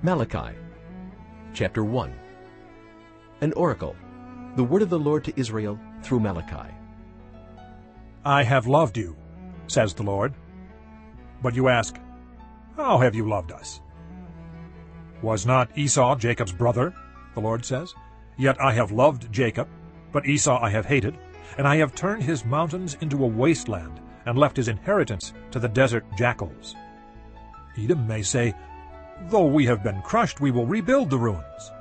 Malachi chapter 1 An oracle, the word of the Lord to Israel through Malachi. I have loved you, says the Lord. But you ask, How have you loved us? Was not Esau Jacob's brother, the Lord says? Yet I have loved Jacob, but Esau I have hated, and I have turned his mountains into a wasteland, and left his inheritance to the desert jackals. Edom may say, Though we have been crushed, we will rebuild the ruins.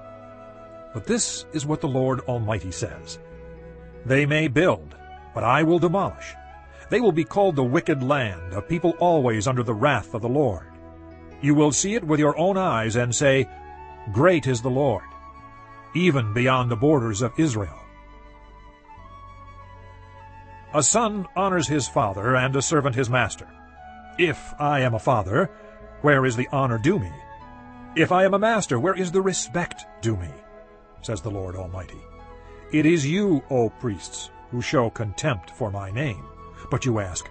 But this is what the Lord Almighty says. They may build, but I will demolish. They will be called the wicked land, a people always under the wrath of the Lord. You will see it with your own eyes and say, Great is the Lord, even beyond the borders of Israel. A son honors his father, and a servant his master. If I am a father, where is the honor due me? If I am a master, where is the respect due me? Says the Lord Almighty. It is you, O priests, who show contempt for my name. But you ask,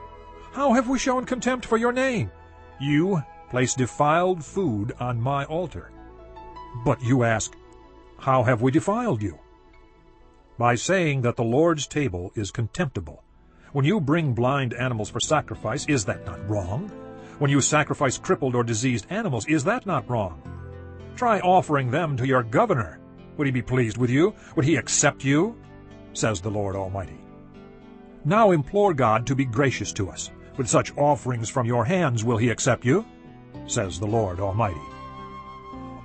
How have we shown contempt for your name? You place defiled food on my altar. But you ask, How have we defiled you? By saying that the Lord's table is contemptible. When you bring blind animals for sacrifice, is that not wrong? When you sacrifice crippled or diseased animals, is that not wrong? Try offering them to your governor. Would he be pleased with you? Would he accept you? Says the Lord Almighty. Now implore God to be gracious to us. With such offerings from your hands will he accept you? Says the Lord Almighty.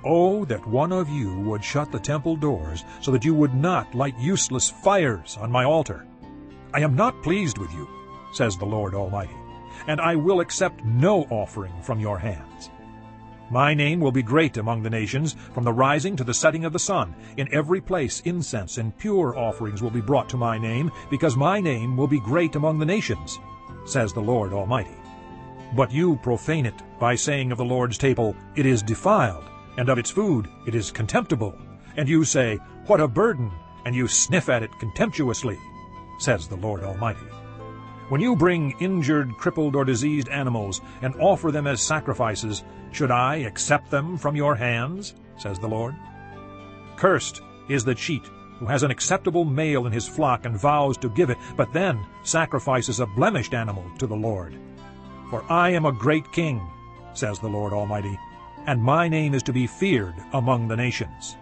Oh, that one of you would shut the temple doors, so that you would not light useless fires on my altar. I am not pleased with you, says the Lord Almighty, and I will accept no offering from your hands. My name will be great among the nations, from the rising to the setting of the sun. In every place incense and pure offerings will be brought to my name, because my name will be great among the nations, says the Lord Almighty. But you profane it by saying of the Lord's table, It is defiled, and of its food, It is contemptible. And you say, What a burden! And you sniff at it contemptuously, says the Lord Almighty. When you bring injured, crippled, or diseased animals and offer them as sacrifices, should I accept them from your hands? says the Lord. Cursed is the cheat who has an acceptable male in his flock and vows to give it, but then sacrifices a blemished animal to the Lord. For I am a great king, says the Lord Almighty, and my name is to be feared among the nations.